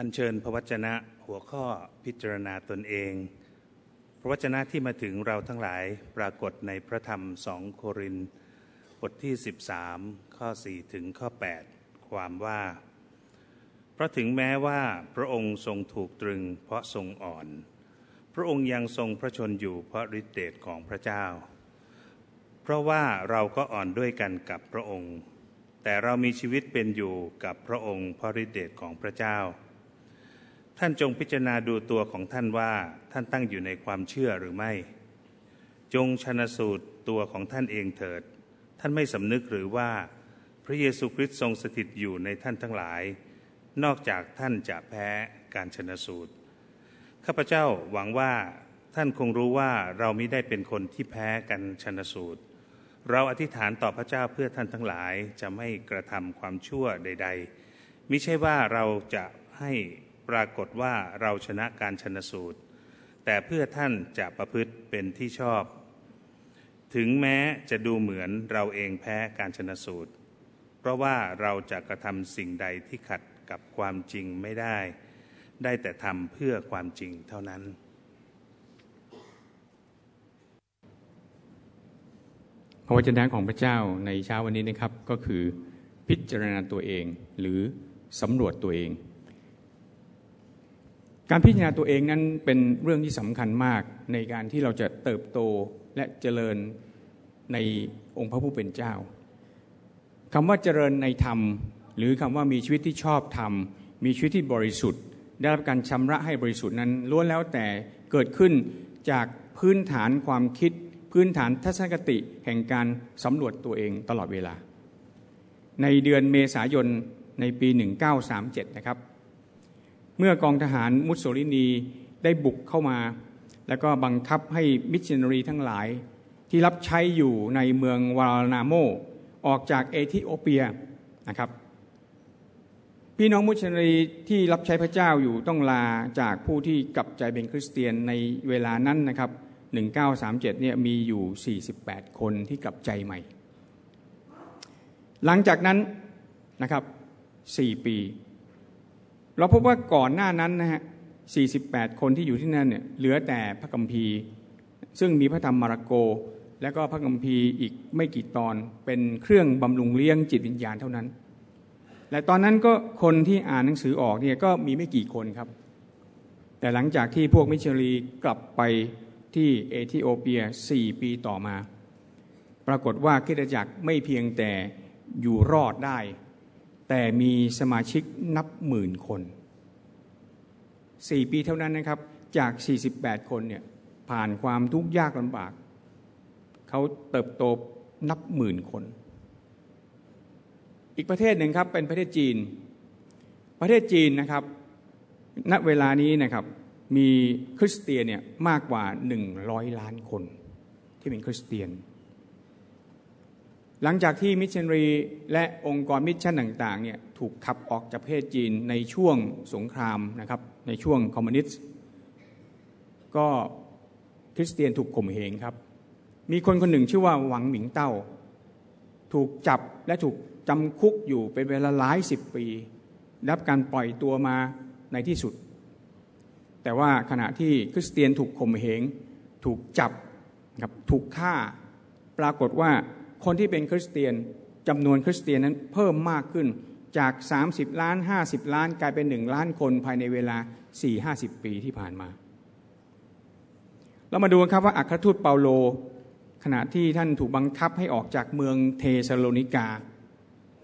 อัญเชิญพระวจนะหัวข้อพิจารณาตนเอง พระวจนะที่มาถึงเราทั้งหลายปรากฏในพระธรรมสองโครินบทที่ 13 ข้อ 4 ถึงข้อ 8 ความว่า เพราะถึงแม้ว่าพระองค์ทรงถูกตรึงเพราะทรงอ่อน พระองค์ยังทรงพระชนอยู่เพราะฤทธิเดชของพระเจ้า เพราะว่าเราก็อ่อนด้วยกันกับพระองค์ แต่เรามีชีวิตเป็นอยู่กับพระองค์เพราะฤทธิเดชของพระเจ้า ท่านจงพิจารณาดูตัวของท่านว่าท่านตั้งอยู่ในความเชื่อหรือไม่ จงชนะสูตรตัวของท่านเองเถิด ท่านไม่สำนึกหรือว่าพระเยซูคริสต์ทรงสถิตอยู่ในท่านทั้งหลาย นอกจากท่านจะแพ้การชนะสูตรข้าพเจ้าหวังว่าท่านคงรู้ว่าเราไม่ได้เป็นคนที่แพ้กันชนะสูตร เราอธิษฐานต่อพระเจ้าเพื่อท่านทั้งหลายจะไม่กระทำความชั่วใด ๆ มิใช่ว่าเราจะให้ ปรากฏว่าเราชนะการชนสูตร แต่เพื่อท่านจะประพฤติเป็นที่ชอบ ถึงแม้จะดูเหมือนเราเองแพ้การชนสูตร เพราะว่าเราจะกระทำสิ่งใดที่ขัดกับความจริงไม่ได้ ได้แต่ทำเพื่อความจริงเท่านั้น พระวจนะของพระเจ้าในเช้าวันนี้นะครับก็คือพิจารณาตัวเองหรือสำรวจตัวเอง การพิจารณาตัวเองนั้นเป็นเรื่องที่สำคัญมากในการที่เราจะเติบโตและเจริญในองค์พระผู้เป็นเจ้าคำว่าเจริญในธรรม หรือคำว่ามีชีวิตที่ชอบธรรม มีชีวิตที่บริสุทธิ์ ได้รับการชำระให้บริสุทธิ์นั้นล้วนแล้วแต่เกิดขึ้นจากพื้นฐานความคิด พื้นฐานทัศนคติแห่งการสำรวจตัวเองตลอดเวลา ในเดือนเมษายนในปี 1937 นะครับ เมื่อกองทหารมุสโสลินีได้บุกเข้ามา แล้วก็บังคับให้มิชชันนารีทั้งหลาย ที่รับใช้อยู่ในเมืองวาลนาโม ออกจากเอธิโอเปียนะครับพี่น้องมุชชันนารีที่รับใช้พระเจ้าอยู่ต้องลาจากผู้ที่กลับใจเป็นคริสเตียนในเวลานั้นนะครับ 1937 เนี่ยมีอยู่ 48 คนที่กลับใจใหม่ หลังจากนั้นนะครับ 4 ปี เราพบว่าก่อนหน้านั้นนะฮะ 48 คนที่อยู่ที่นั่นเนี่ยเหลือแต่พระกัมภีร์ซึ่งมีพระธรรมมาระโก และก็พระกัมภีร์อีกไม่กี่ตอนเป็นเครื่องบำรุงเลี้ยงจิตวิญญาณเท่านั้น และตอนนั้นก็คนที่อ่านหนังสือออกเนี่ยก็มีไม่กี่คนครับ แต่หลังจากที่พวกมิชลีกลับไปที่เอธิโอเปีย 4 ปีต่อมา ปรากฏว่าคิดจักรไม่เพียงแต่อยู่รอดได้ แต่มีสมาชิกนับหมื่นคนสี่ปีเท่านั้นนะครับจาก 48 คนเนี่ยผ่านความทุกข์ยากลำบาก เขาเติบโตนับหมื่นคน อีกประเทศหนึ่งครับเป็นประเทศจีน ประเทศจีนนะครับณเวลานี้นะครับมีคริสเตียนเนี่ยมากกว่า 100 ล้านคนที่เป็นคริสเตียน หลังจากที่มิชชันนารีและองค์กร mission ต่างๆเนี่ยถูกขับออกจากประเทศจีนในช่วงสงครามนะครับในช่วงคอมมิวนิสต์ก็คริสเตียนถูกข่มเหงครับ มีคนคนหนึ่งชื่อว่าหวังหมิงเต้า ถูกจับและถูกจำคุกอยู่เป็นเวลาหลายสิบปี รับการปล่อยตัวมาในที่สุด แต่ว่าขณะที่คริสเตียนถูกข่มเหงถูกจับครับถูกฆ่าปรากฏว่า คนที่เป็นคริสเตียนจำนวนคริสเตียนนั้นเพิ่มมากขึ้นจาก 30 ล้าน 50 ล้านกลายเป็นหนึ่งล้านคนภายในเวลา 4-50 ปีที่ผ่านมา เรามาดูครับว่าอัครทูตเปาโล ขณะที่ท่านถูกบังคับให้ออกจากเมืองเทสโลนิกา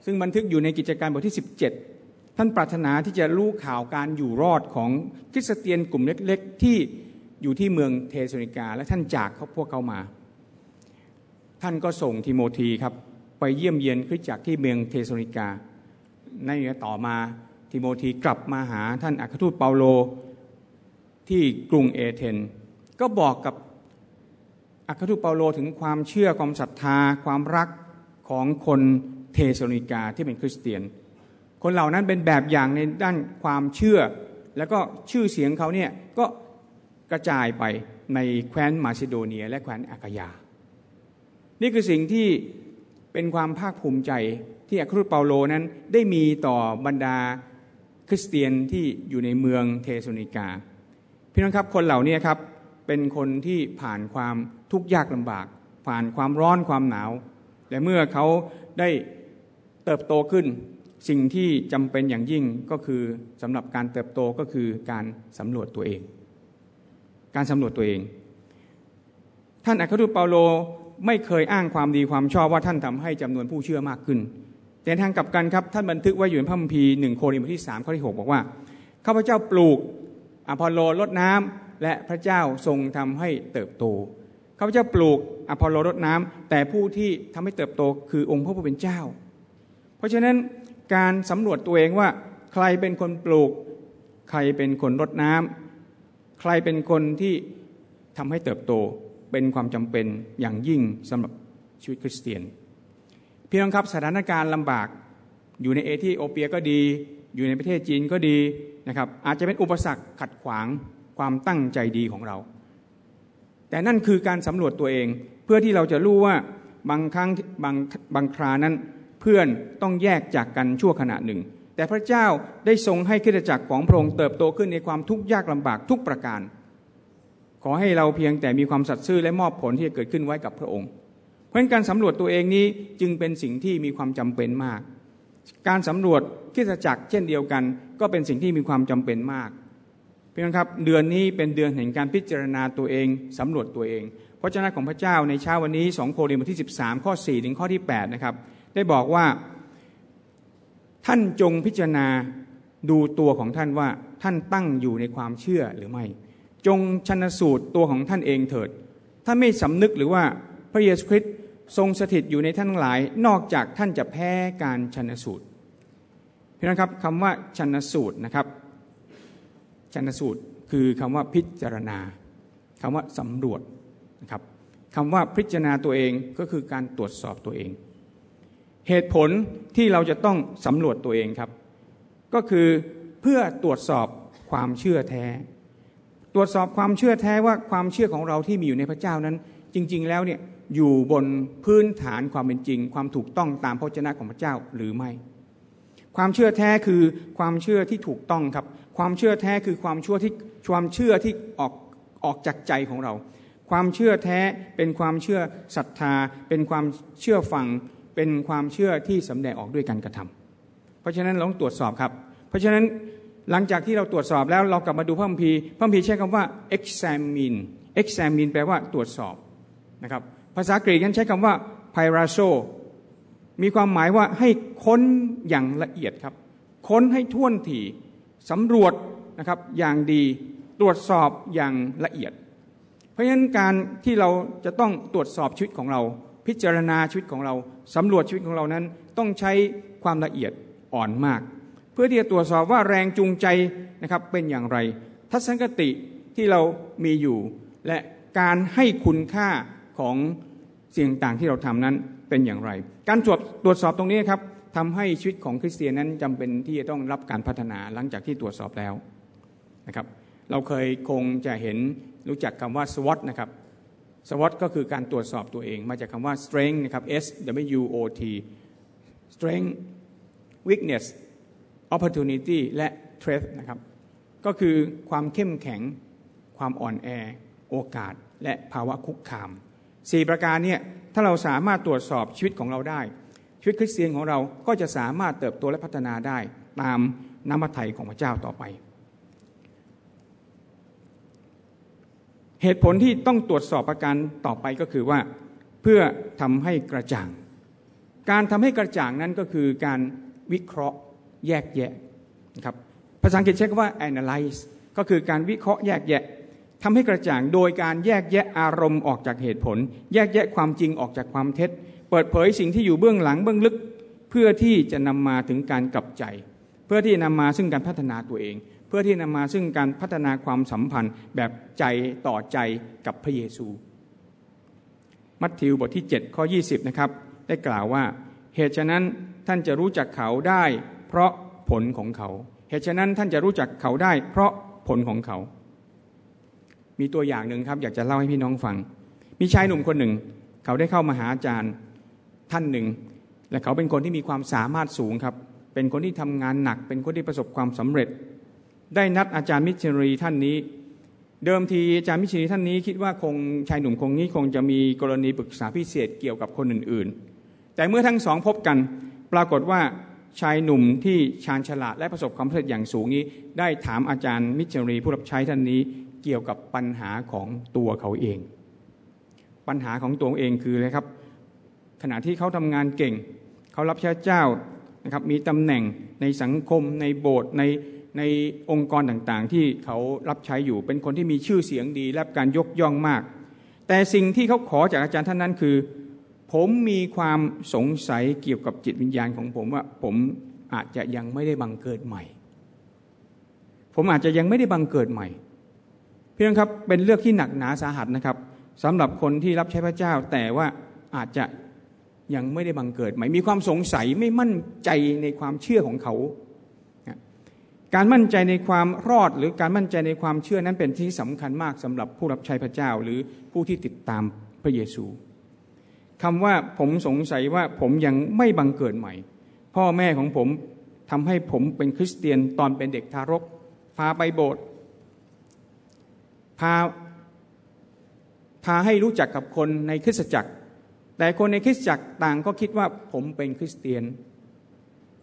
ซึ่งบันทึกอยู่ในกิจการบทที่ 17 ท่านปรารถนาที่จะรู้ข่าวการอยู่รอดของคริสเตียนกลุ่มเล็ก ๆ ที่อยู่ที่เมืองเทสโลนิกา และท่านจากเขาพวกเขามา ท่านก็ส่งทิโมธีครับ ไปเยี่ยมเยียนคริสตจักรที่เมืองเทสโลนิกา ในต่อมาทิโมธีกลับมาหาท่านอัครทูตเปาโลที่กรุงเอเธนก็บอกกับอัครทูตเปาโลถึงความเชื่อความศรัทธา ความรักของคนเทสโลนิกาที่เป็นคริสเตียน คนเหล่านั้นเป็นแบบอย่างในด้านความเชื่อ แล้วก็ชื่อเสียงเขาเนี่ยก็กระจายไปในแคว้นมาซิโดเนีย และแคว้นอากายา นี่คือสิ่งที่เป็นความภาคภูมิใจที่อัครทูตเปาโลนั้นได้มีต่อบรรดาคริสเตียนที่อยู่ในเมืองเทสนิกา พี่น้องครับคนเหล่านี้ครับเป็นคนที่ผ่านความทุกข์ยากลำบาก ผ่านความร้อนความหนาว และเมื่อเขาได้เติบโตขึ้น สิ่งที่จำเป็นอย่างยิ่งก็คือสำหรับการเติบโตก็คือการสำรวจตัวเอง การสำรวจตัวเอง ท่านอัครทูตเปาโล ไม่เคยอ้างความดีความชอบว่าท่านทำให้จำนวนผู้เชื่อมากขึ้น แต่ทางกลับกันครับท่านบันทึกไว้อยู่ในพระคัมภีร์หนึ่งโครินธ์บทที่สามข้อที่หกบอกว่าข้าพเจ้าปลูกอพอลโลลดน้ำและพระเจ้าทรงทำให้เติบโตข้าพเจ้าปลูกอพอลโลลดน้ำแต่ผู้ที่ทำให้เติบโตคือองค์พระผู้เป็นเจ้า เพราะฉะนั้นการสำรวจตัวเองว่าใครเป็นคนปลูก ใครเป็นคนรดน้ำใครเป็นคนที่ทำให้เติบโต เป็นความจำเป็นอย่างยิ่งสำหรับชีวิตคริสเตียน พี่น้องครับสถานการณ์ลำบากอยู่ในเอธิโอเปียก็ดี อยู่ในประเทศจีนก็ดีนะครับอาจจะเป็นอุปสรรคขัดขวางความตั้งใจดีของเรา แต่นั่นคือการสำรวจตัวเองเพื่อที่เราจะรู้ว่าบางครั้งบางบางครานั้น เพื่อนต้องแยกจากกันชั่วขณะหนึ่ง แต่พระเจ้าได้ทรงให้คริสตจักรของพระองค์เติบโตขึ้นในความทุกข์ยากลำบากทุกประการ ขอให้เราเพียงแต่มีความสัตย์ซื่อและมอบผลที่จะเกิดขึ้นไว้กับพระองค์ เพราะการสำรวจตัวเองนี้จึงเป็นสิ่งที่มีความจำเป็นมาก การสำรวจคริสตจักรเช่นเดียวกัน ก็เป็นสิ่งที่มีความจำเป็นมากเพียงครับเดือนนี้เป็นเดือนแห่งการพิจารณาตัวเองสำรวจตัวเองพระเจ้าของพระเจ้าในเช้าวันนี้2โครินธ์บทที่ 13 ข้อ 4 ถึงข้อที่ 8 นะครับ ได้บอกว่าท่านจงพิจารณาดูตัวของท่านว่าท่านตั้งอยู่ในความเชื่อหรือไม่ จงชนสูตรตัวของท่านเองเถิด ถ้าไม่สำนึกหรือว่าพระเยซูคริสต์ทรงสถิตอยู่ในท่านทั้งหลาย นอกจากท่านจะแพ้การชนสูตรพี่นะครับคำว่าชนสูตรนะครับชนสูตรคือคำว่าพิจารณาคำว่าสำรวจนะครับคำว่าพิจารณาตัวเองก็คือการตรวจสอบตัวเอง เหตุผลที่เราจะต้องสำรวจตัวเองครับ ก็คือเพื่อตรวจสอบความเชื่อแท้ ตรวจสอบความเชื่อแท้ว่าความเชื่อของเราที่มีอยู่ในพระเจ้านั้น จริง ๆ แล้วเนี่ยอยู่บนพื้นฐานความเป็นจริง ความถูกต้องตามพระเจ้าของพระเจ้าหรือไม่ ความเชื่อแท้คือความเชื่อที่ถูกต้องครับ ความเชื่อแท้คือความเชื่อที่ความเชื่อที่ออกออกจากใจของเรา ความเชื่อแท้เป็นความเชื่อศรัทธา เป็นความเชื่อฟังเป็นความเชื่อที่สำแดงออกด้วยการกระทำเพราะฉะนั้นเราต้องตรวจสอบครับ เพราะฉะนั้น หลังจากที่เราตรวจสอบแล้วเรากลับมาดูพระคัมภีร์พระคัมภีร์ใช้คำว่า examine examine แปลว่าตรวจสอบนะครับภาษากรีกนั้นใช้คำว่า pyraso มีความหมายว่าให้ค้นอย่างละเอียดครับ ค้นให้ท่วนถี่สำรวจนะครับอย่างดีตรวจสอบอย่างละเอียด เพราะฉะนั้นการที่เราจะต้องตรวจสอบชีวิตของเรา พิจารณาชีวิตของเราสำรวจชีวิตของเรานั้น ต้องใช้ความละเอียดอ่อนมาก เพื่อที่จะตรวจสอบว่าแรงจูงใจนะครับเป็นอย่างไร ทัศนคติที่เรามีอยู่ และการให้คุณค่าของสิ่งต่างที่เราทำนั้นเป็นอย่างไร การตรวจตรวจสอบตรงนี้ครับทำให้ชีวิตของคริสเตียนนั้นจำเป็นที่จะต้องรับการพัฒนาหลังจากที่ตรวจสอบแล้วนะครับเราเคยคงจะเห็นรู้จักคำว่า SWOT นะครับสวอตก็คือการตรวจสอบตัวเอง มาจากคำว่า strength นะครับ S W O T strength weakness opportunity และ threat นะครับ ก็คือความเข้มแข็ง ความอ่อนแอ โอกาส และภาวะคุกคามสี่ประการเนี่ยถ้าเราสามารถตรวจสอบชีวิตของเราได้ ชีวิตคริสเตียนของเราก็จะสามารถเติบโตและพัฒนาได้ตามน้ำพระทัยของพระเจ้าต่อไป เหตุผลที่ต้องตรวจสอบประการต่อไปก็คือว่าเพื่อทำให้กระจ่าง การทำให้กระจ่างนั้นก็คือการวิเคราะห์ แยกแยะนะครับภาษาอังกฤษใช้คำว่า analyze ก็คือการวิเคราะห์แยกแยะทำให้กระจ่างโดยการแยกแยะอารมณ์ออกจากเหตุผล แยกแยะความจริงออกจากความเท็จ เปิดเผยสิ่งที่อยู่เบื้องหลังเบื้องลึก เพื่อที่จะนำมาถึงการกลับใจ เพื่อที่นำมาซึ่งการพัฒนาตัวเอง เพื่อที่นำมาซึ่งการพัฒนาความสัมพันธ์แบบใจต่อใจกับพระเยซู มัทธิวบทที่7ข้อ20นะครับได้กล่าวว่าเหตุฉะนั้นท่านจะรู้จักเขาได้ เพราะผลของเขา เหตุฉะนั้นท่านจะรู้จักเขาได้ เพราะผลของเขา มีตัวอย่างหนึ่งครับ อยากจะเล่าให้พี่น้องฟัง มีชายหนุ่มคนหนึ่ง เขาได้เข้ามาหาอาจารย์ท่านหนึ่ง และเขาเป็นคนที่มีความสามารถสูงครับ เป็นคนที่ทำงานหนัก เป็นคนที่ประสบความสำเร็จ ได้นัดอาจารย์มิชรีท่านนี้เดิมทีอาจารย์มิชรีท่านนี้คิดว่าคงชายหนุ่มคงนี้คงจะมีกรณีปรึกษาพิเศษเกี่ยวกับคนอื่นๆ แต่เมื่อทั้งสองพบกัน ปรากฏว่า ชายหนุ่มที่ชาญฉลาดและประสบความสำเร็จอย่างสูงนี้ ได้ถามอาจารย์มิชรีผู้รับใช้ท่านนี้เกี่ยวกับปัญหาของตัวเขาเอง ปัญหาของตัวเองคืออะไรครับ ขณะที่เขาทำงานเก่ง เขารับใช้เจ้านะครับมีตำแหน่งในสังคมในโบสถ์ในในองค์กรต่างๆ ที่เขารับใช้อยู่เป็นคนที่มีชื่อเสียงดีและการยกย่องมาก แต่สิ่งที่เขาขอจากอาจารย์ท่านนั้นคือ ผมมีความสงสัยเกี่ยวกับจิตวิญญาณของผมว่าผมอาจจะยังไม่ได้บังเกิดใหม่ ผมอาจจะยังไม่ได้บังเกิดใหม่พี่น้องครับเป็นเรื่องที่หนักหนาสาหัสนะครับสำหรับคนที่รับใช้พระเจ้า แต่ว่าอาจจะยังไม่ได้บังเกิดใหม่ มีความสงสัยไม่มั่นใจในความเชื่อของเขา การมั่นใจในความรอดหรือการมั่นใจในความเชื่อนั้นเป็นที่สำคัญมากสำหรับผู้รับใช้พระเจ้า หรือผู้ที่ติดตามพระเยซู คำว่าผมสงสัยว่าผมยังไม่บังเกิดใหม่ พ่อแม่ของผมทำให้ผมเป็นคริสเตียนตอนเป็นเด็กทารก พาไปโบสถ์พาพาให้รู้จักกับคนในคริสตจักร แต่คนในคริสตจักรต่างก็คิดว่าผมเป็นคริสเตียน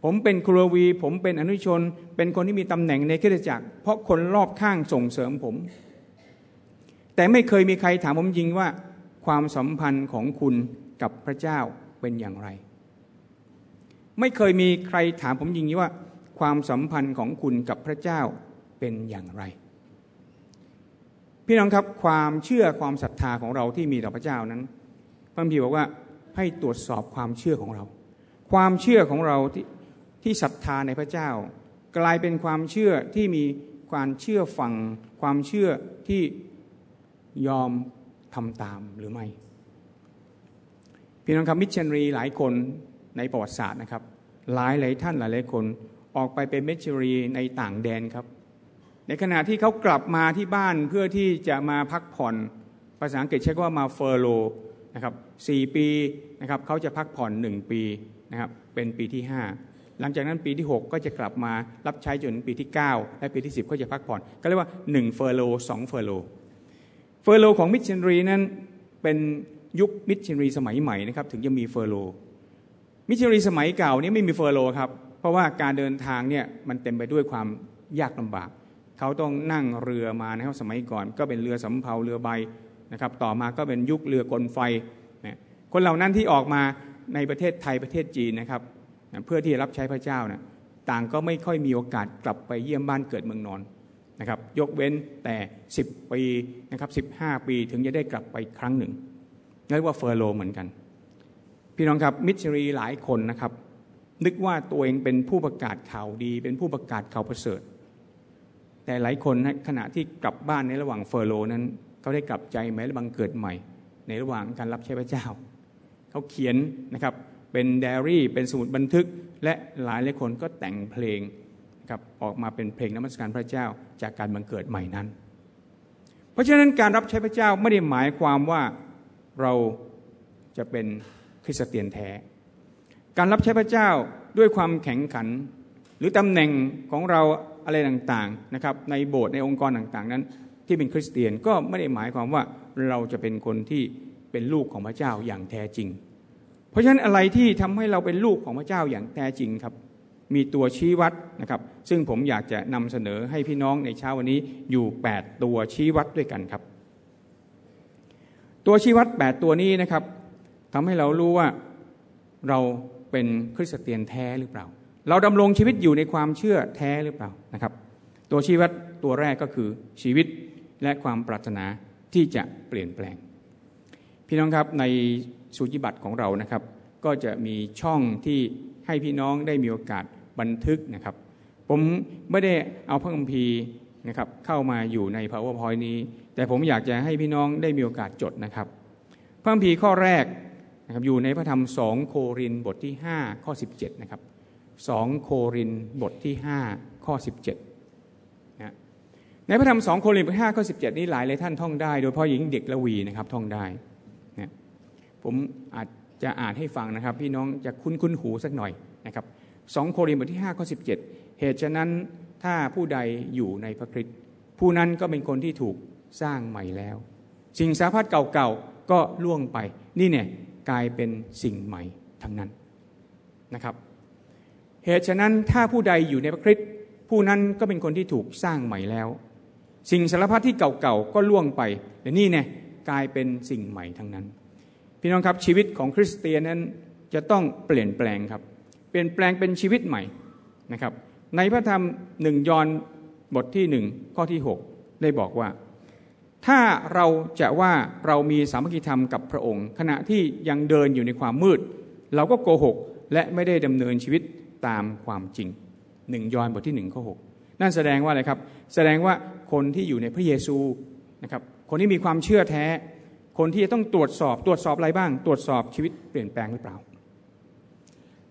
ผมเป็นครูวี ผมเป็นอนุชน เป็นคนที่มีตำแหน่งในคริสตจักร เพราะคนรอบข้างส่งเสริมผม แต่ไม่เคยมีใครถามผมจริงว่าความสัมพันธ์ของคุณ กับพระเจ้าเป็นอย่างไร ไม่เคยมีใครถามผมจริงว่า ความสัมพันธ์ของคุณกับพระเจ้าเป็นอย่างไร พี่น้องครับความเชื่อความศรัทธาของเราที่มีต่อพระเจ้านั้นพระคัมภีร์บอกว่าให้ตรวจสอบความเชื่อของเรา ความเชื่อของเราที่ที่ศรัทธาในพระเจ้า กลายเป็นความเชื่อที่มีความเชื่อฟัง ความเชื่อที่ยอมทำตามหรือไม่ พี่น้องครับมิชชันนารีหลายคนในประวัติศาสตร์นะครับ หลายหลายท่านหลายหลายคนออกไปเป็นมิชชันนารีในต่างแดนครับ ในขณะที่เขากลับมาที่บ้านเพื่อที่จะมาพักผ่อนภาษาอังกฤษใช้คำว่ามา furlough นะครับสี่ปีนะครับเขาจะพักผ่อนหนึ่งปีนะครับเป็นปีที่ห้าหลังจากนั้นปีที่ 6 ก็จะกลับมารับใช้จนปีที่ 9 และปีที่ 10 ก็จะพักผ่อน ก็เรียกว่า 1 furlough สอง furlough furlough ของมิชชันนารีนั้นเป็น ยุคมิชชันนารีสมัยใหม่นะครับถึงจะมี furlough มิชชันนารีสมัยเก่านี่ไม่มี furlough ครับเพราะว่าการเดินทางเนี่ยมันเต็มไปด้วยความยากลำบาก เขาต้องนั่งเรือมานะครับสมัยก่อน ก็เป็นเรือสำเภาเรือใบนะครับต่อมาก็เป็นยุคเรือกลไฟนะคนเหล่านั้นที่ออกมาในประเทศไทยประเทศจีนนะครับเพื่อที่จะรับใช้พระเจ้านะต่างก็ไม่ค่อยมีโอกาสกลับไปเยี่ยมบ้านเกิดเมืองนอนนะครับยกเว้นแต่ 10 ปีนะครับ15 ปีถึงจะได้กลับไปครั้งหนึ่ง เรียกว่าเฟอร์โลเหมือนกัน พี่น้องครับมิชรีหลายคนนะครับ นึกว่าตัวเองเป็นผู้ประกาศข่าวดี เป็นผู้ประกาศข่าวประเสริฐ แต่หลายคนขณะที่กลับบ้านในระหว่างเฟอร์โลนั้นเขาได้กลับใจไหมและบังเกิดใหม่ ในระหว่างการรับใช้พระเจ้าเขาเขียนนะครับเป็นไดอารี่ เป็นสมุดบันทึก และหลายหลายคนก็แต่งเพลงครับออกมาเป็นเพลงนมัสการพระเจ้าจากการบังเกิดใหม่นั้น เพราะฉะนั้นการรับใช้พระเจ้าไม่ได้หมายความว่า เราจะเป็นคริสเตียนแท้ การรับใช้พระเจ้าด้วยความแข็งขัน หรือตำแหน่งของเราอะไรต่างๆนะครับในโบสถ์ในองค์กรต่างๆ นั้น ที่เป็นคริสเตียนก็ไม่ได้หมายความว่าเราจะเป็นคนที่เป็นลูกของพระเจ้าอย่างแท้จริง เพราะฉะนั้นอะไรที่ทำให้เราเป็นลูกของพระเจ้าอย่างแท้จริงครับ มีตัวชี้วัดนะครับ ซึ่งผมอยากจะนำเสนอให้พี่น้องในเช้าวันนี้อยู่ 8 ตัวชี้วัดด้วยกันครับ ตัวชี้วัด 8 ตัวนี้นะครับทำให้เรารู้ว่าเราเป็นคริสเตียนแท้หรือเปล่า เราดำรงชีวิตอยู่ในความเชื่อแท้หรือเปล่านะครับ ตัวชี้วิตตัวแรกก็คือชีวิตและความปรารถนาที่จะเปลี่ยนแปลง พี่น้องครับในสูจิบัตรของเรานะครับ ก็จะมีช่องที่ให้พี่น้องได้มีโอกาสบันทึกนะครับ ผมไม่ได้เอาพระคัมภีร์ นะครับเข้ามาอยู่ใน powerpoint นี้ แต่ผมอยากจะให้พี่น้องได้มีโอกาสจดนะครับพระคัมภีร์ข้อแรกนะครับอยู่ในพระธรรมสองโครินบทที่ 5 ข้อ 17 นะครับสองโครินบทที่ห้าข้อสิบเจ็ดนะในพระธรรมสองโครินบทห้าข้อสิบเจ็ดนี้หลายหลายท่านท่องได้ โดยเฉพาะหญิงเด็กละวีนะครับท่องได้นะผมอาจจะอ่านให้ฟังนะครับ พี่น้องจะคุ้นคุ้นหูสักหน่อยนะครับ 2 โครินบทที่ 5 ข้อ 17 เหตุฉะนั้น ถ้าผู้ใดอยู่ในพระคริสต์ผู้นั้นก็เป็นคนที่ถูกสร้างใหม่แล้ว สิ่งสาพัดเก่าๆก็ล่วงไป นี่เนี่ยกลายเป็นสิ่งใหม่ทั้งนั้นนะครับ เหตุฉะนั้นถ้าผู้ใดอยู่ในพระคริสต์ผู้นั้นก็เป็นคนที่ถูกสร้างใหม่แล้ว สิ่งสารพัดที่เก่าๆก็ล่วงไปแต่นี่เนี่ยกลายเป็นสิ่งใหม่ทั้งนั้น พี่น้องครับชีวิตของคริสเตียนนั้นจะต้องเปลี่ยนแปลงครับ เปลี่ยนแปลงเป็นชีวิตใหม่นะครับ ในพระธรรมหนึ่งยอนบทที่หนึ่งข้อที่ 6 ได้บอกว่า ถ้าเราจะว่าเรามีสามัคคีธรรมกับพระองค์ ขณะที่ยังเดินอยู่ในความมืด เราก็โกหกและไม่ได้ดำเนินชีวิตตามความจริงหนึ่งยอนบทที่หนึ่งข้อหนั่นแสดงว่าอะไรครับ แสดงว่าคนที่อยู่ในพระเยซูนะครับคนที่มีความเชื่อแท้ คนที่จะต้องตรวจสอบตรวจสอบอะไรบ้าง ตรวจสอบชีวิตเปลี่ยนแปลงหรือเปล่า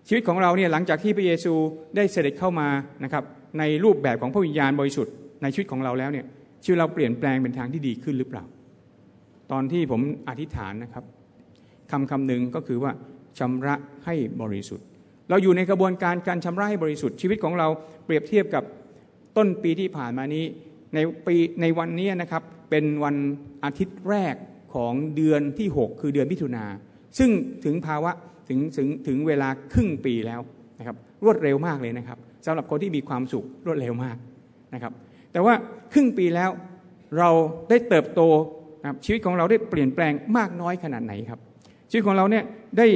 ชีวิตของเราเนี่ยหลังจากที่พระเยซูได้เสด็จเข้ามานะครับในรูปแบบของพระวิญญาณบริสุทธิ์ในชีวิตของเราแล้วเนี่ยชีวิตเราเปลี่ยนแปลงเป็นทางที่ดีขึ้นหรือเปล่า ตอนที่ผมอธิษฐานนะครับคำคำหนึ่งก็คือว่าชำระให้บริสุทธิ์ เราอยู่ในกระบวนการการชำระให้บริสุทธิ์ ชีวิตของเราเปรียบเทียบกับต้นปีที่ผ่านมานี้ในปีในวันนี้นะครับเป็นวันอาทิตย์แรกของเดือนที่ 6 คือเดือนมิถุนาซึ่งถึงภาวะ ถึงถึงถึงเวลาครึ่งปีแล้วนะครับรวดเร็วมากเลยนะครับสำหรับคนที่มีความสุขรวดเร็วมากนะครับแต่ว่าครึ่งปีแล้วเราได้เติบโตนะครับชีวิตของเราได้เปลี่ยนแปลงมากน้อยขนาดไหนครับ ชีวิตของเราเนี่ยได้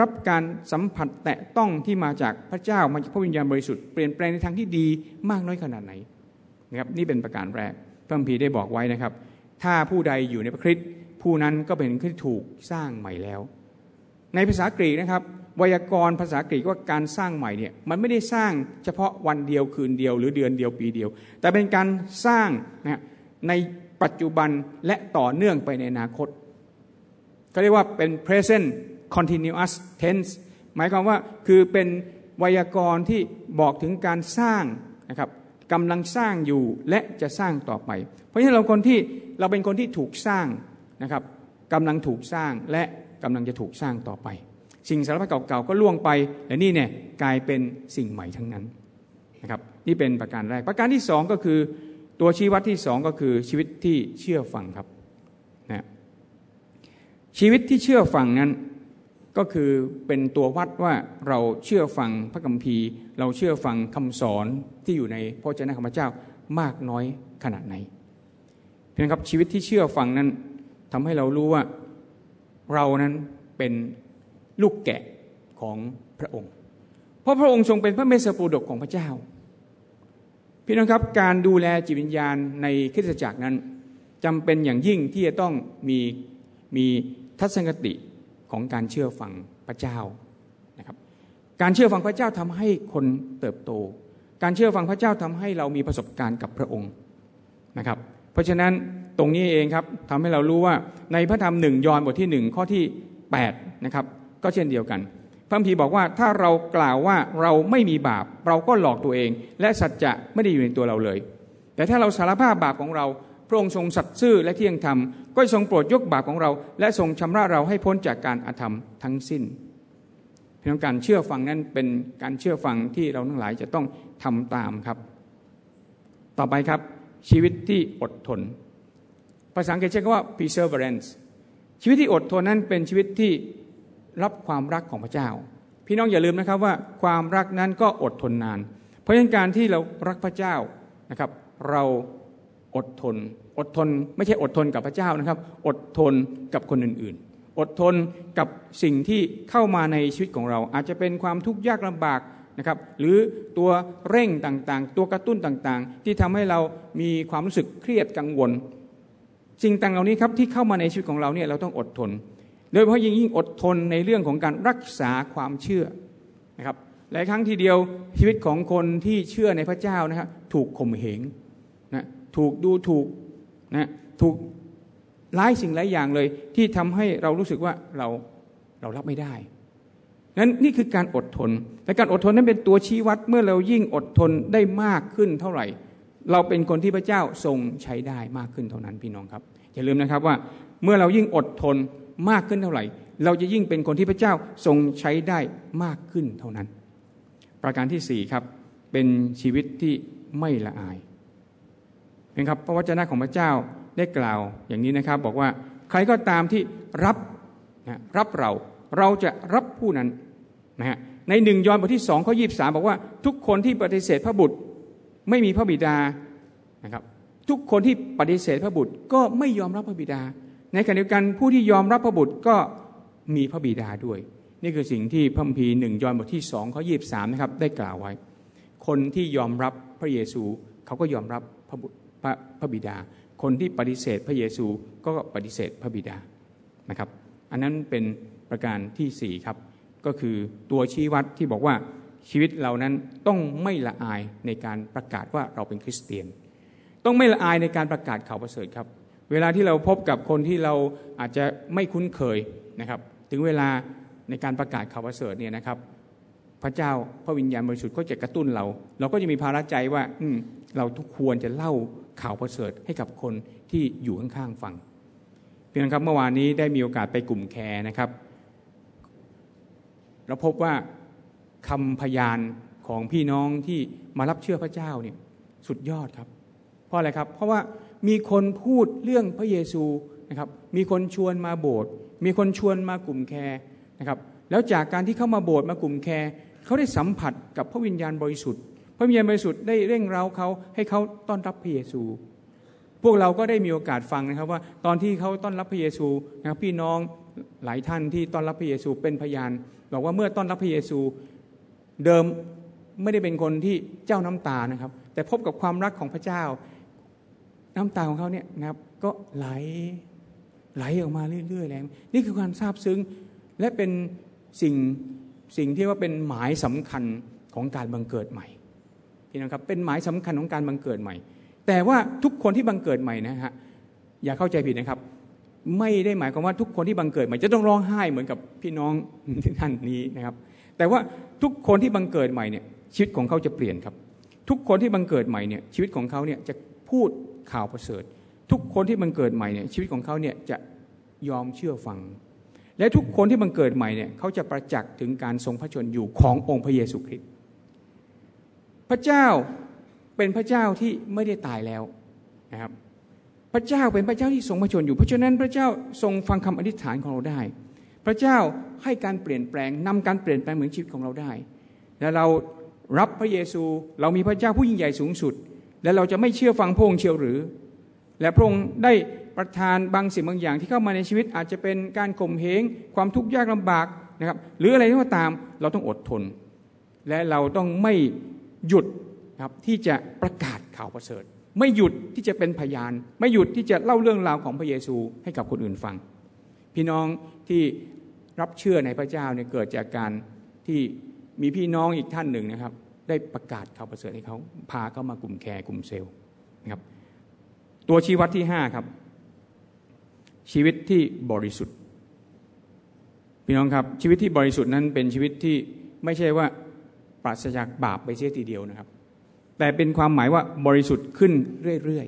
รับการสัมผัสแตะต้องที่มาจากพระเจ้ามาจากพระวิญญาณบริสุทธิ์เปลี่ยนแปลงในทางที่ดีมากน้อยขนาดไหนนะครับนี่เป็นประการแรกพระพีได้บอกไว้นะครับ ถ้าผู้ใดอยู่ในพระคริสต์ผู้นั้นก็เป็นที่ถูกสร้างใหม่แล้ว ในภาษากรีกนะครับไวยากรณ์ภาษากรีกว่าการสร้างใหม่เนี่ยมันไม่ได้สร้างเฉพาะวันเดียวคืนเดียวหรือเดือนเดียวปีเดียว แต่เป็นการสร้างนะในปัจจุบันและต่อเนื่องไปในอนาคตก็เรียกว่าเป็น present continuous tense หมายความว่าคือเป็นไวยากรณ์ที่บอกถึงการสร้างนะครับกำลังสร้างอยู่และจะสร้างต่อไป เพราะฉะนั้นเราคนที่เราเป็นคนที่ถูกสร้างนะครับกำลังถูกสร้างและ กำลังจะถูกสร้างต่อไป สิ่งสารพัดเก่าๆก็ล่วงไปและนี่เนี่ยกลายเป็นสิ่งใหม่ทั้งนั้นนะครับนี่เป็นประการแรกประการที่สองก็คือ ตัวชี้วัดที่สองก็คือชีวิตที่เชื่อฟังครับนะชีวิตที่เชื่อฟังนั้นก็คือเป็นตัววัดว่าเราเชื่อฟังพระคัมภีร์ เราเชื่อฟังคำสอนที่อยู่ในพระเจ้าของพระเจ้ามากน้อยขนาดไหนเพียงครับชีวิตที่เชื่อฟังนั้นทำให้เรารู้ว่า เรานั้นเป็นลูกแกะของพระองค์ เพราะพระองค์ทรงเป็นพระเมสสปูดกของพระเจ้า พี่น้องครับการดูแลจิตวิญญาณในคริสตจักรนั้นจำเป็นอย่างยิ่งที่จะต้องมีมีทัศนคติของการเชื่อฟังพระเจ้านะครับ การเชื่อฟังพระเจ้าทำให้คนเติบโต การเชื่อฟังพระเจ้าทำให้เรามีประสบการณ์กับพระองค์นะครับ เพราะฉะนั้น ตรงนี้เองครับทำให้เรารู้ว่าในพระธรรมหนึ่งยอห์นบทที่หนึ่งข้อที่8นะครับก็เช่นเดียวกันพระพีบอกว่าถ้าเรากล่าวว่าเราไม่มีบาป เราก็หลอกตัวเอง และสัจจะไม่ได้อยู่ในตัวเราเลย แต่ถ้าเราสารภาพบาปของเราพระองค์ทรงสัตย์ซื่อและเที่ยงธรรมก็ทรงโปรดยกบาปของเรา และทรงชำระเราให้พ้นจากการอาธรรมทั้งสิ้นเพียงการเชื่อฟังนั้นเป็นการเชื่อฟังที่เราทั้งหลายจะต้องทำตามครับ ต่อไปครับชีวิตที่อดทน ภาษาอังกฤษใช้คำว่า perseverance ชีวิตที่อดทนนั้นเป็นชีวิตที่รับความรักของพระเจ้า พี่น้องอย่าลืมนะครับว่าความรักนั้นก็อดทนนาน เพราะฉะนั้นการที่เรารักพระเจ้านะครับ เราอดทน อดทนไม่ใช่อดทนกับพระเจ้านะครับ อดทนกับคนอื่นๆ อดทนกับสิ่งที่เข้ามาในชีวิตของเรา อาจจะเป็นความทุกข์ยากลำบากนะครับ หรือตัวเร่งต่างๆ ตัวกระตุ้นต่างๆ ที่ทำให้เรามีความรู้สึกเครียดกังวล สิ่งต่างเหล่านี้ครับที่เข้ามาในชีวิตของเราเนี่ยเราต้องอดทน โดยเฉพาะยิ่งยิ่งอดทนในเรื่องของการรักษาความเชื่อนะครับหลายครั้งทีเดียวชีวิตของคนที่เชื่อในพระเจ้านะครับถูกข่มเหงนะถูกดูถูกนะถูกหลายสิ่งหลายอย่างเลย ที่ทำให้เรารู้สึกว่าเราเรารับไม่ได้นั้นนี่คือการอดทนและการอดทนนั้นเป็นตัวชี้วัดเมื่อเรายิ่งอดทนได้มากขึ้นเท่าไหร่ เราเป็นคนที่พระเจ้าทรงใช้ได้มากขึ้นเท่านั้นพี่น้องครับ อย่าลืมนะครับว่าเมื่อเรายิ่งอดทนมากขึ้นเท่าไหร่ เราจะยิ่งเป็นคนที่พระเจ้าทรงใช้ได้มากขึ้นเท่านั้น ประการที่สี่ครับเป็นชีวิตที่ไม่ละอายเห็นครับพระวจนะของพระเจ้าได้กล่าวอย่างนี้นะครับ บอกว่าใครก็ตามที่รับนะรับเราเราจะรับผู้นั้นนะฮะในหนึ่งยอห์นบทที่สองข้อยีบสาบอกว่าทุกคนที่ปฏิเสธพระบุตรไม่มีพระบิดานะครับ ทุกคนที่ปฏิเสธพระบุตรก็ไม่ยอมรับพระบิดา ในขณะเดียวกันผู้ที่ยอมรับพระบุตรก็มีพระบิดาด้วย นี่คือสิ่งที่พระคัมภีหนึ่งยอห์นบทที่สองข้อยีบสามนะครับได้กล่าวไว้ คนที่ยอมรับพระเยซูเขาก็ยอมรับพระบุตรพระพระบิดา คนที่ปฏิเสธพระเยซูก็ปฏิเสธพระบิดานะครับ อันนั้นเป็นประการที่สี่ครับ ก็คือตัวชี้วัดที่บอกว่าชีวิตเรานั้นต้องไม่ละอายในการประกาศว่าเราเป็นคริสเตียน ต้องไม่ละอายในการประกาศข่าวประเสริฐครับ เวลาที่เราพบกับคนที่เราอาจจะไม่คุ้นเคยนะครับ ถึงเวลาในการประกาศข่าวประเสริฐเนี่ยนะครับ พระเจ้าพระวิญญาณบริสุทธิ์ก็จะกระตุ้นเรา เราก็จะมีภาระใจว่าเราทุกควรจะเล่าข่าวประเสริฐให้กับคนที่อยู่ข้างๆฟังเพียงครับเมื่อวานนี้ได้มีโอกาสไปกลุ่มแคร์นะครับ เราพบว่าคำพยานของพี่น้องที่มารับเชื่อพระเจ้าเนี่ยสุดยอดครับ ราะอะไรครับ เพราะว่ามีคนพูดเรื่องพระเยซูนะครับ มีคนชวนมาโบสถ์มีคนชวนมากลุ่มแคร์นะครับ แล้วจากการที่เข้ามาโบสถ์มากลุ่มแคร์เขาได้สัมผัสกับพระวิญญาณบริสุทธิ์ พระวิญญาณบริสุทธิ์ได้เร่งเร้าเขาให้เขาต้อนรับพระเยซู พวกเราก็ได้มีโอกาสฟังนะครับว่าตอนที่เขาต้อนรับพระเยซูนะครับพี่น้องหลายท่านที่ต้อนรับพระเยซูเป็นพยานบอกว่าเมื่อต้อนรับพระเยซูเดิมไม่ได้เป็นคนที่เจ้าน้ำตานะครับ แต่พบกับความรักของพระเจ้า น้ำตาของเขาเนี่ยนะครับก็ไหลไหลออกมาเรื่อยๆแล้วนี่คือความซาบซึ้งและเป็นสิ่งสิ่งที่ว่าเป็นหมายสำคัญของการบังเกิดใหม่พี่น้องครับเป็นหมายสำคัญของการบังเกิดใหม่ แต่ว่าทุกคนที่บังเกิดใหม่นะฮะอย่าเข้าใจผิดนะครับ ไม่ได้หมายความว่าทุกคนที่บังเกิดใหม่ จะต้องร้องไห้เหมือนกับพี่น้องท่านนี้นะครับ แต่ว่าทุกคนที่บังเกิดใหม่เนี่ยชีวิตของเขาจะเปลี่ยนครับ ทุกคนที่บังเกิดใหม่เนี่ยชีวิตของเขาเนี่ยจะพูด ข่าวประเสริฐ ทุกคนที่บังเกิดใหม่เนี่ยชีวิตของเขาเนี่ยจะยอมเชื่อฟัง และทุกคนที่บังเกิดใหม่เนี่ยเขาจะประจักษ์ถึงการทรงพระชนอยู่ขององค์พระเยซูคริสต์พระเจ้าเป็นพระเจ้าที่ไม่ได้ตายแล้วนะครับพระเจ้าเป็นพระเจ้าที่ทรงพระชนอยู่ เพราะฉะนั้นพระเจ้าทรงฟังคำอธิษฐานของเราได้ พระเจ้าให้การเปลี่ยนแปลงนำการเปลี่ยนแปลงเหมือนชีวิตของเราได้ และเรารับพระเยซูเรามีพระเจ้าผู้ยิ่งใหญ่สูงสุด และเราจะไม่เชื่อฟังพระองค์เชียวหรือ และพระองค์ได้ประทานบางสิ่งบางอย่างที่เข้ามาในชีวิตอาจจะเป็นการข่มเหงความทุกข์ยากลำบากนะครับ หรืออะไรก็ตามเราต้องอดทน และเราต้องไม่หยุดครับที่จะประกาศข่าวประเสริฐ ไม่หยุดที่จะเป็นพยาน ไม่หยุดที่จะเล่าเรื่องราวของพระเยซูให้กับคนอื่นฟัง พี่น้องที่รับเชื่อในพระเจ้าเนี่ยเกิดจากการที่มีพี่น้องอีกท่านหนึ่งนะครับ ได้ประกาศข่าวประเสริฐให้เขาพาเขามากลุ่มแคร์กลุ่มเซลล์นะครับตัวชี้วัดที่ห้าครับ ชีวิตที่บริสุทธิ์พี่น้องครับ ชีวิตที่บริสุทธิ์นั้นเป็นชีวิตที่ไม่ใช่ว่าปราศจากบาปไปเสียทีเดียวนะครับ แต่เป็นความหมายว่าบริสุทธิ์ขึ้นเรื่อย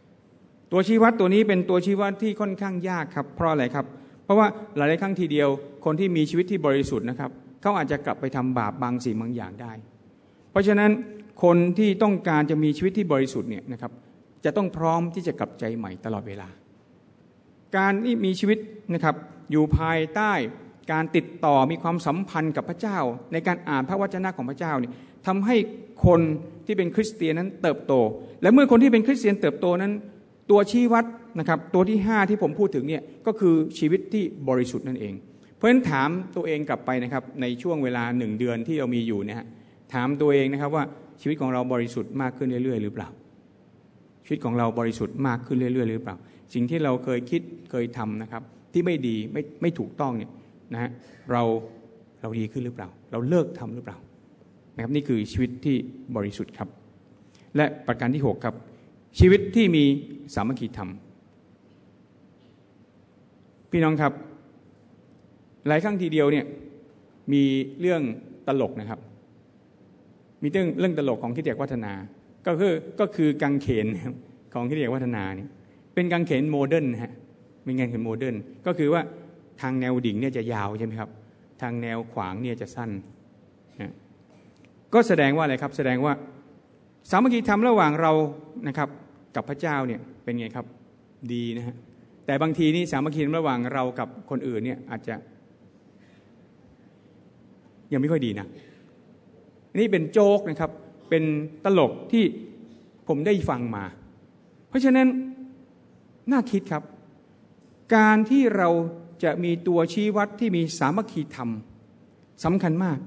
ๆตัวชี้วัดตัวนี้เป็นตัวชี้วัดที่ค่อนข้างยากครับ เพราะอะไรครับ เพราะว่าหลายๆครั้งทีเดียว คนที่มีชีวิตที่บริสุทธิ์นะครับเขาอาจจะกลับไปทำบาปบางสิ่งบางอย่างได้ ราะฉะนั้นคนที่ต้องการจะมีชีวิตที่บริสุทธิ์เนี่ยนะครับจะต้องพร้อมที่จะกลับใจใหม่ตลอดเวลา การที่มีชีวิตนะครับอยู่ภายใต้การติดต่อมีความสัมพันธ์กับพระเจ้า ในการอ่านพระวจนะของพระเจ้าเนี่ยทำให้คนที่เป็นคริสเตียนนั้นเติบโต และเมื่อคนที่เป็นคริสเตียนเติบโตนั้น ตัวชี้วัดนะครับตัวที่ 5 ที่ผมพูดถึงเนี่ยก็คือชีวิตที่บริสุทธิ์นั่นเอง เพราะฉะนั้นถามตัวเองกลับไปนะครับในช่วงเวลาหนึ่งเดือนที่เรามีอยู่เนี่ย ถามตัวเองนะครับว่าชีวิตของเราบริสุทธิ์มากขึ้นเรื่อยๆ หรือเปล่า ชีวิตของเราบริสุทธิ์มากขึ้นเรื่อยๆ หรือเปล่า สิ่งที่เราเคยคิดเคยทำนะครับ ที่ไม่ดีไม่ไม่ถูกต้องเนี่ยนะฮะเราเราดีขึ้นหรือเปล่า เราเลิกทำหรือเปล่านะครับนี่คือชีวิตที่บริสุทธิ์ครับ และประการที่ 6 ครับ ชีวิตที่มีสามัคคีธรรม พี่น้องครับ หลายครั้งทีเดียวเนี่ยมีเรื่องตลกนะครับ มีเรื่องเรื่องตลกของคิดเอกวัฒนา ก็คือก็คือกังเขนของคริสตจักรวัฒนานี่เป็นกางเขน modern ฮะเป็นกางเขน modern ก็คือว่าทางแนวดิ่งเนี่ยจะยาวใช่ไหมครับ ทางแนวขวางเนี่ยจะสั้นนะก็แสดงว่าอะไรครับ แสดงว่าสามัคคีธรรมระหว่างเรานะครับ กับพระเจ้าเนี่ยเป็นไงครับดีนะฮะแต่บางทีนี่สามัคคีระหว่างเรากับคนอื่นเนี่ยอาจจะยังไม่ค่อยดีนะ นี่เป็นโจ๊กนะครับ เป็นตลกที่ผมได้ฟังมา เพราะฉะนั้นน่าคิดครับ การที่เราจะมีตัวชี้วัดที่มีสามัคคีธรรมสำคัญมาก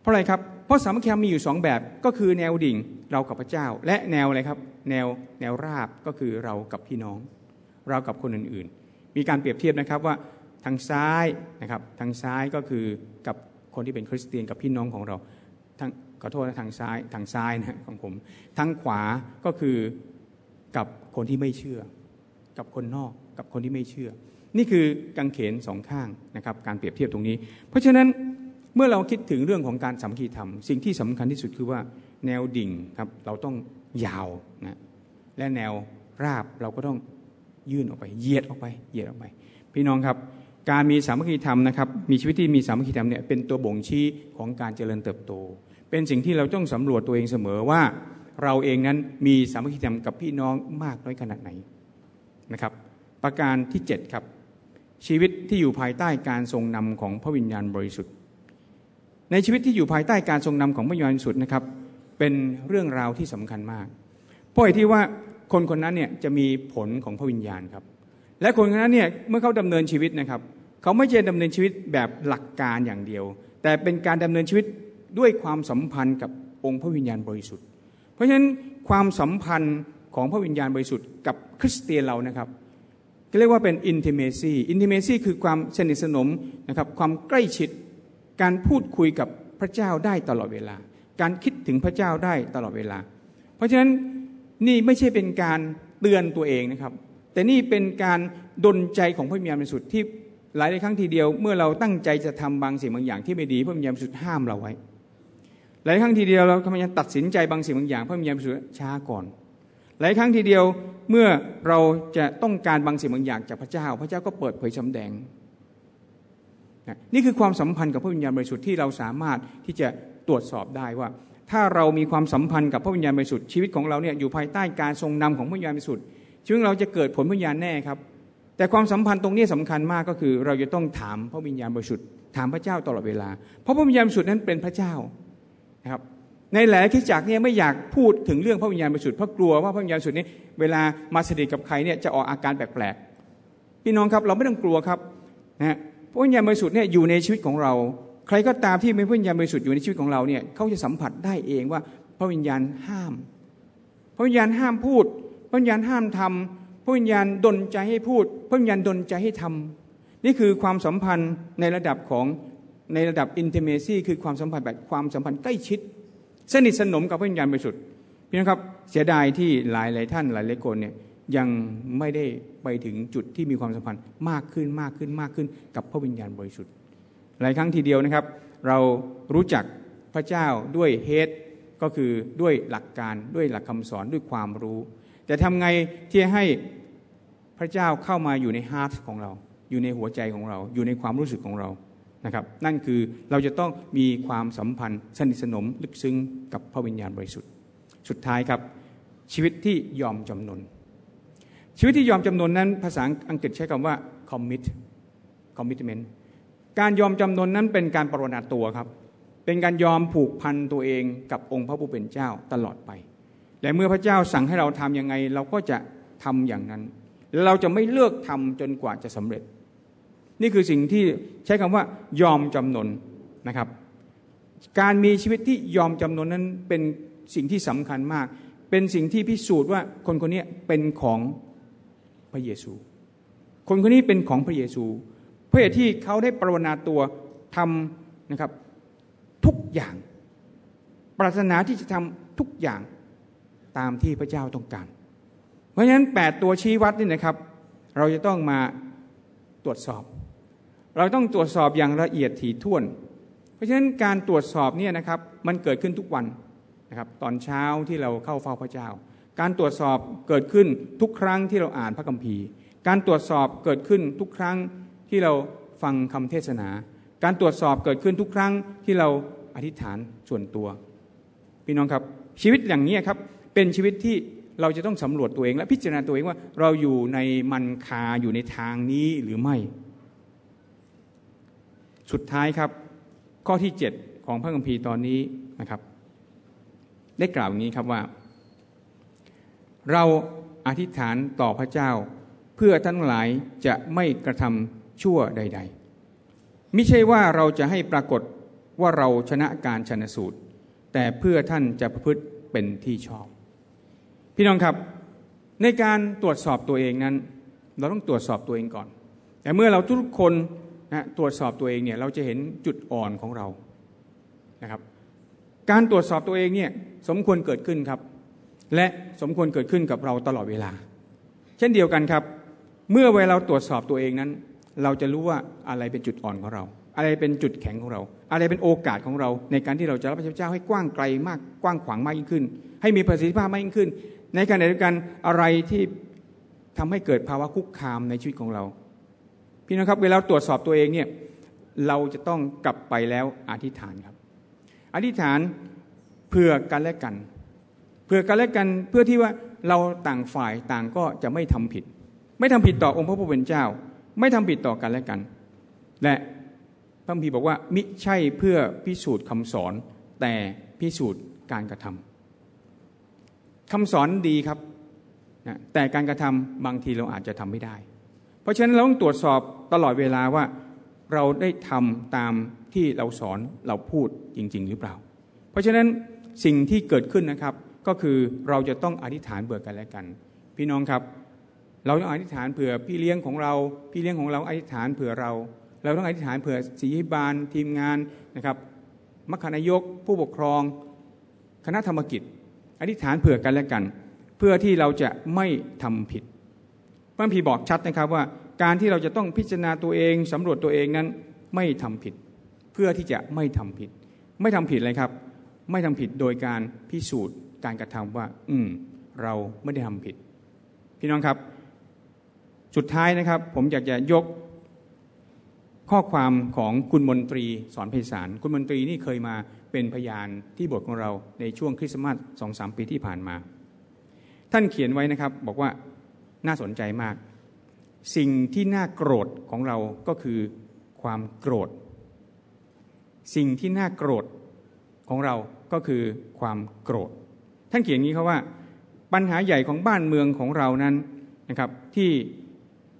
เพราะอะไรครับ เพราะสามัคคีธรรมมีอยู่สองแบบก็คือแนวดิ่งเรากับพระเจ้า และแนวอะไรครับ แนวแนวราบก็คือเรากับพี่น้อง เรากับคนอื่นๆ มีการเปรียบเทียบนะครับว่าทางซ้ายนะครับทางซ้ายก็คือกับคนที่เป็นคริสเตียนกับพี่น้องของเราทาง ขอโทษนะทางซ้ายทางซ้ายนะของผมทางขวาก็คือกับคนที่ไม่เชื่อ กับคนนอกกับคนที่ไม่เชื่อ นี่คือกางเขนสองข้างนะครับการเปรียบเทียบตรงนี้ เพราะฉะนั้นเมื่อเราคิดถึงเรื่องของการสามัคคีธรรม สิ่งที่สำคัญที่สุดคือว่าแนวดิ่งครับเราต้องยาวนะและแนวราบเราก็ต้องยื่นออกไปเหยียดออกไปเหยียดออกไป พี่น้องครับการมีสามัคคีธรรมนะครับมีชีวิตที่มีสามัคคีธรรมเนี่ยเป็นตัวบ่งชี้ของการเจริญเติบโต เป็นสิ่งที่เราต้องสำรวจตัวเองเสมอว่า เราเองนั้นมีสามัคคีธรรมกับพี่น้องมากน้อยขนาดไหนนะครับ ประการที่ 7 ครับ ชีวิตที่อยู่ภายใต้การทรงนำของพระวิญญาณบริสุทธิ์ ในชีวิตที่อยู่ภายใต้การทรงนำของพระวิญญาณบริสุทธิ์นะครับ เป็นเรื่องราวที่สำคัญมาก เพราะที่ว่าคนคนนั้นเนี่ยจะมีผลของพระวิญญาณครับ และคนคนนั้นเนี่ยเมื่อเขาดำเนินชีวิตนะครับ เขาไม่ใช่ดำเนินชีวิตแบบหลักการอย่างเดียว แต่เป็นการดำเนินชีวิต ด้วยความสัมพันธ์กับองค์พระวิญญาณบริสุทธิ์ เพราะฉะนั้นความสัมพันธ์ของพระวิญญาณบริสุทธิ์กับคริสเตียนเรานะครับเรียกว่าเป็น intimacy intimacy คือความสนิทสนมนะครับความใกล้ชิดการพูดคุยกับพระเจ้าได้ตลอดเวลา การคิดถึงพระเจ้าได้ตลอดเวลา เพราะฉะนั้นนี่ไม่ใช่เป็นการเตือนตัวเองนะครับ แต่นี่เป็นการดลใจของพระวิญญาณบริสุทธิ์ที่หลายครั้งทีเดียว เมื่อเราตั้งใจจะทำบางสิ่งบางอย่างที่ไม่ดีพระวิญญาณบริสุทธิ์ห้ามเราไว้ หลายครั้งทีเดียวเราทำไมตัดสินใจบางสิ่งบางอย่างพระวิญญาณบริสุทธิ์ช้าก่อน หลายครั้งทีเดียวเมื่อเราจะต้องการบางสิ่งบางอย่างจากพระเจ้า พระเจ้าก็เปิดเผยสำแดงนี่คือความสัมพันธ์กับพระวิญญาณบริสุทธิ์ที่เราสามารถที่จะตรวจสอบได้ว่า ถ้าเรามีความสัมพันธ์กับพระวิญญาณบริสุทธิ์ชีวิตของเราเนี่ยอยู่ภายใต้การทรงนำของพระวิญญาณบริสุทธิ์ชีวิตเราจะเกิดผลพระวิญญาณแน่ครับแต่ความสัมพันธ์ตรงนี้สำคัญมากก็คือ เราจะต้องถามพระวิญญาณบริสุทธิ์ถามพระเจ้าตลอดเวลา เพราะพระวิญญาณบริสุทธิ์นั้นเป็นพระเจ้า นะครับในหลายคิดจักเนี่ยไม่อยากพูดถึงเรื่องพระวิญญาณบริสุทธิ์เพราะกลัวว่าพระวิญญาณบริสุทธิ์นี้เวลามาสนิทกับใครเนี่ยจะออกอาการแปลกๆพี่น้องครับเราไม่ต้องกลัวครับนะพระวิญญาณบริสุทธิ์เนี่ยอยู่ในชีวิตของเรา ใครก็ตามที่มีพระวิญญาณบริสุทธิ์อยู่ในชีวิตของเราเนี่ยเขาจะสัมผัสได้เองว่าพระวิญญาณห้าม พระวิญญาณห้ามพูด พระวิญญาณห้ามทำพระวิญญาณดลใจให้พูด พระวิญญาณดลใจให้ทำนี่คือความสัมพันธ์ในระดับของ ในระดับ intimacy คือความสัมพันธ์แบบความสัมพันธ์ใกล้ชิด สนิทสนมกับพระวิญญาณบริสุทธิ์พี่น้องครับเสียดายที่หลายหลายท่านหลายหลายคนเนี่ยยังไม่ได้ไปถึงจุดที่มีความสัมพันธ์มากขึ้นมากขึ้นมากขึ้นกับพระวิญญาณบริสุทธิ์ หลายครั้งทีเดียวนะครับ เรารู้จักพระเจ้าด้วยเฮดก็คือด้วยหลักการด้วยหลักคำสอนด้วยความรู้ แต่ทำไงที่ให้พระเจ้าเข้ามาอยู่ในฮาร์ทของเรา อยู่ในหัวใจของเรา อยู่ในความรู้สึกของเรา นะครับนั่นคือเราจะต้องมีความสัมพันธ์สนิทสนมลึกซึ้งกับพระวิญญาณบริสุทธิ์ สุดท้ายครับชีวิตที่ยอมจำนน ชีวิตที่ยอมจำนนนั้นภาษาอังกฤษใช้คำว่า commit commitment การยอมจำนนนั้นเป็นการปรนนาตัวครับ เป็นการยอมผูกพันตัวเองกับองค์พระผู้เป็นเจ้าตลอดไป และเมื่อพระเจ้าสั่งให้เราทำยังไง เราก็จะทำอย่างนั้น เราจะไม่เลือกทำจนกว่าจะสำเร็จ นี่คือสิ่งที่ใช้คำว่ายอมจำนนนะครับ การมีชีวิตที่ยอมจำนนนั้นเป็นสิ่งที่สำคัญมาก เป็นสิ่งที่พิสูจน์ว่าคนคนนี้เป็นของพระเยซู คนคนนี้เป็นของพระเยซู เพื่อที่เขาได้ปรนนาตัวทำนะครับทุกอย่าง ปรารถนาที่จะทำทุกอย่างตามที่พระเจ้าต้องการ เพราะฉะนั้นแปดตัวชี้วัดนี่นะครับ เราจะต้องมาตรวจสอบ เราต้องตรวจสอบอย่างละเอียดถี่ถ้วน เพราะฉะนั้นการตรวจสอบเนี่ยนะครับมันเกิดขึ้นทุกวันนะครับตอนเช้าที่เราเข้าเฝ้าพระเจ้า การตรวจสอบเกิดขึ้นทุกครั้งที่เราอ่านพระคัมภีร์ การตรวจสอบเกิดขึ้นทุกครั้งที่เราฟังคำเทศนา การตรวจสอบเกิดขึ้นทุกครั้งที่เราอธิษฐานส่วนตัว พี่น้องครับชีวิตอย่างนี้ครับเป็นชีวิตที่เราจะต้องสำรวจตัวเองและพิจารณาตัวเองว่าเราอยู่ในมันคาอยู่ในทางนี้หรือไม่ สุดท้ายครับข้อที่เจ็ดของพระคัมภีร์ตอนนี้นะครับ ได้กล่าวอย่างนี้ครับว่า เราอธิษฐานต่อพระเจ้า เพื่อท่านหลายจะไม่กระทำชั่วใด ๆ ไม่ใช่ว่าเราจะให้ปรากฏว่าเราชนะการชนสูตร แต่เพื่อท่านจะประพฤติเป็นที่ชอบ พี่น้องครับ ในการตรวจสอบตัวเองนั้น เราต้องตรวจสอบตัวเองก่อน แต่เมื่อเราทุกคน นะตรวจสอบตัวเองเนี่ยเราจะเห็นจุดอ่อนของเรานะครับ การตรวจสอบตัวเองเนี่ยสมควรเกิดขึ้นครับ และสมควรเกิดขึ้นกับเราตลอดเวลา เช่นเดียวกันครับ เมื่อเวลาตรวจสอบตัวเองนั้น เราจะรู้ว่าอะไรเป็นจุดอ่อนของเรา อะไรเป็นจุดแข็งของเรา อะไรเป็นโอกาสของเรา ในการที่เราจะรับพระเจ้าให้กว้างไกลมากกว้างขวางมากยิ่งขึ้น ให้มีประสิทธิภาพมากยิ่งขึ้น ในการเดียวกันอะไรที่ทำให้เกิดภาวะคุกคามในชีวิตของเรา พี่น้องครับเวลาตรวจสอบตัวเองเนี่ยเราจะต้องกลับไปแล้วอธิษฐานครับ อธิษฐานเพื่อกันและกัน เพื่อกันและกันเพื่อที่ว่าเราต่างฝ่ายต่างก็จะไม่ทำผิด ไม่ทำผิดต่อองค์พระผู้เป็นเจ้า ไม่ทำผิดต่อกันและกัน และพระพีบอกว่ามิใช่เพื่อพิสูจน์คำสอน แต่พิสูจน์การกระทำคำสอนดีครับแต่การกระทำบางทีเราอาจจะทำไม่ได้ ราะฉะนั้นเราต้องตรวจสอบตลอดเวลาว่า เราได้ทำตามที่เราสอนเราพูดจริง ๆ หรือเปล่า เพราะฉะนั้นสิ่งที่เกิดขึ้นนะครับก็คือเราจะต้องอธิษฐานเบื่อกันและกัน พี่น้องครับ เราต้องอธิษฐานเผื่อพี่เลี้ยงของเรา พี่เลี้ยงของเราอธิษฐานเผื่อเรา เราต้องอธิษฐานเผื่อศีบาลทีมงานนะครับมัคคณายกผู้ปกครอง คณะธรรมกิจ อธิษฐานเผื่อกันและกัน เพื่อที่เราจะไม่ทำผิด พระพีบอกชัดนะครับว่าการที่เราจะต้องพิจารณาตัวเองสำรวจตัวเองนั้นไม่ทำผิด เพื่อที่จะไม่ทำผิด ไม่ทำผิดเลยครับ ไม่ทำผิดโดยการพิสูจน์การกระทำว่า อืม เราไม่ได้ทำผิด พี่น้องครับ สุดท้ายนะครับ ผมอยากจะยก ข้อความของคุณมนตรีสอนไพศาลคุณมนตรีนี่เคยมาเป็นพยานที่บทของเราในช่วงคริสต์มาสสองสามปีที่ผ่านมา ท่านเขียนไว้นะครับ บอกว่า น่าสนใจมาก สิ่งที่น่าโกรธของเราก็คือความโกรธ สิ่งที่น่าโกรธของเราก็คือความโกรธ ท่านเขียนอย่างนี้ครับว่าปัญหาใหญ่ของบ้านเมืองของเรานั้นนะครับที่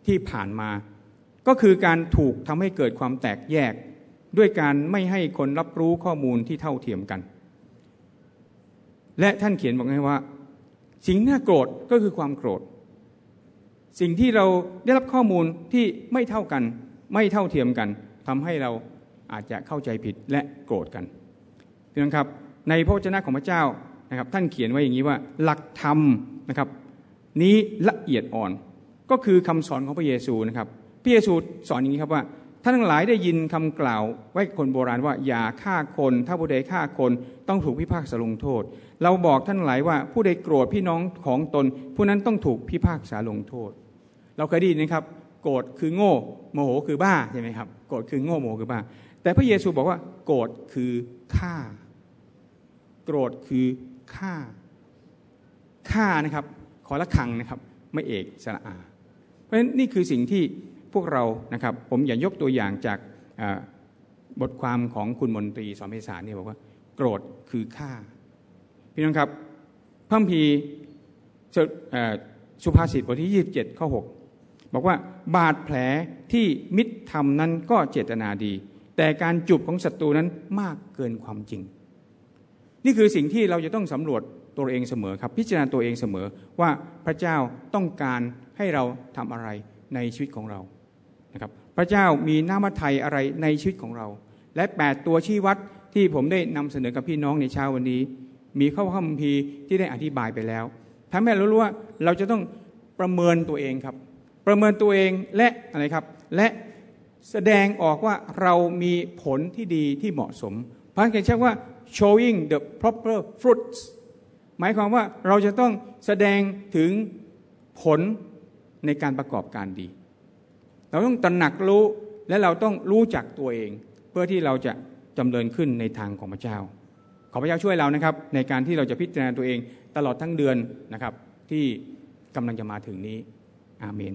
ที่ผ่านมา ก็คือการถูกทำให้เกิดความแตกแยก ด้วยการไม่ให้คนรับรู้ข้อมูลที่เท่าเทียมกัน และท่านเขียนบอกไงว่า สิ่งน่าโกรธก็คือความโกรธ สิ่งที่เราได้รับข้อมูลที่ไม่เท่ากัน ไม่เท่าเทียมกันทำให้เราอาจจะเข้าใจผิดและโกรธกันพี่น้องครับในพระวจนะของพระเจ้านะครับ ท่านเขียนไว้อย่างนี้ว่า หลักธรรมนะครับ นี้ละเอียดอ่อนก็คือคำสอนของพระเยซูนะครับ พระเยซูสอนอย่างนี้ครับว่าท่านทั้งหลายได้ยินคำกล่าวไว้คนโบราณว่าอย่าฆ่าคน ถ้าผู้ใดฆ่าคนต้องถูกพิพากษาลงโทษ เราบอกท่านหลายว่าผู้ใดโกรธพี่น้องของตน ผู้นั้นต้องถูกพิพากษาลงโทษ เราเคยได้ยินนะครับ โกรธคือโง่โมโหคือบ้าใช่ไหมครับโกรธคือโง่โมโหคือบ้า แต่พระเยซูบอกว่า โกรธคือฆ่า โกรธคือฆ่าฆ่านะครับ ขอละคังนะครับไม่เอกสระอา เพราะฉะนั้นนี่คือสิ่งที่พวกเรานะครับ ผมอยากยกตัวอย่างจากบทความของคุณมนตรีสอนเพศาเนี่ยบอกว่า โกรธคือฆ่า พี่น้องครับพระพีสุภาษิตบทที่ 27 ข้อ 6 บอกว่าบาดแผลที่มิตรทำนั้นก็เจตนาดี แต่การจุบของศัตรูนั้นมากเกินความจริง นี่คือสิ่งที่เราจะต้องสำรวจตัวเองเสมอครับ พิจารณาตัวเองเสมอว่าพระเจ้าต้องการให้เราทำอะไรในชีวิตของเรานะครับพระเจ้ามีน้ำมัทยอะไรในชีวิตของเรา และแปดตัวชี้วัดที่ผมได้นำเสนอกับพี่น้องในเช้าวันนี้ มีข้อคัมภีร์ที่ได้อธิบายไปแล้วทำให้เรารู้ว่าเราจะต้องประเมินตัวเองครับ ประเมินตัวเองและอะไรครับ และแสดงออกว่าเรามีผลที่ดีที่เหมาะสมพระคัมภีร์ใช้ว่า showing the proper fruits หมายความว่าเราจะต้องแสดงถึงผลในการประกอบการดี เราต้องตระหนักรู้และเราต้องรู้จักตัวเอง เพื่อที่เราจะจำเริญขึ้นในทางของพระเจ้า ขอพระเจ้าช่วยเรานะครับ ในการที่เราจะพิจารณาตัวเองตลอดทั้งเดือนนะครับ ที่กำลังจะมาถึงนี้ อาเมน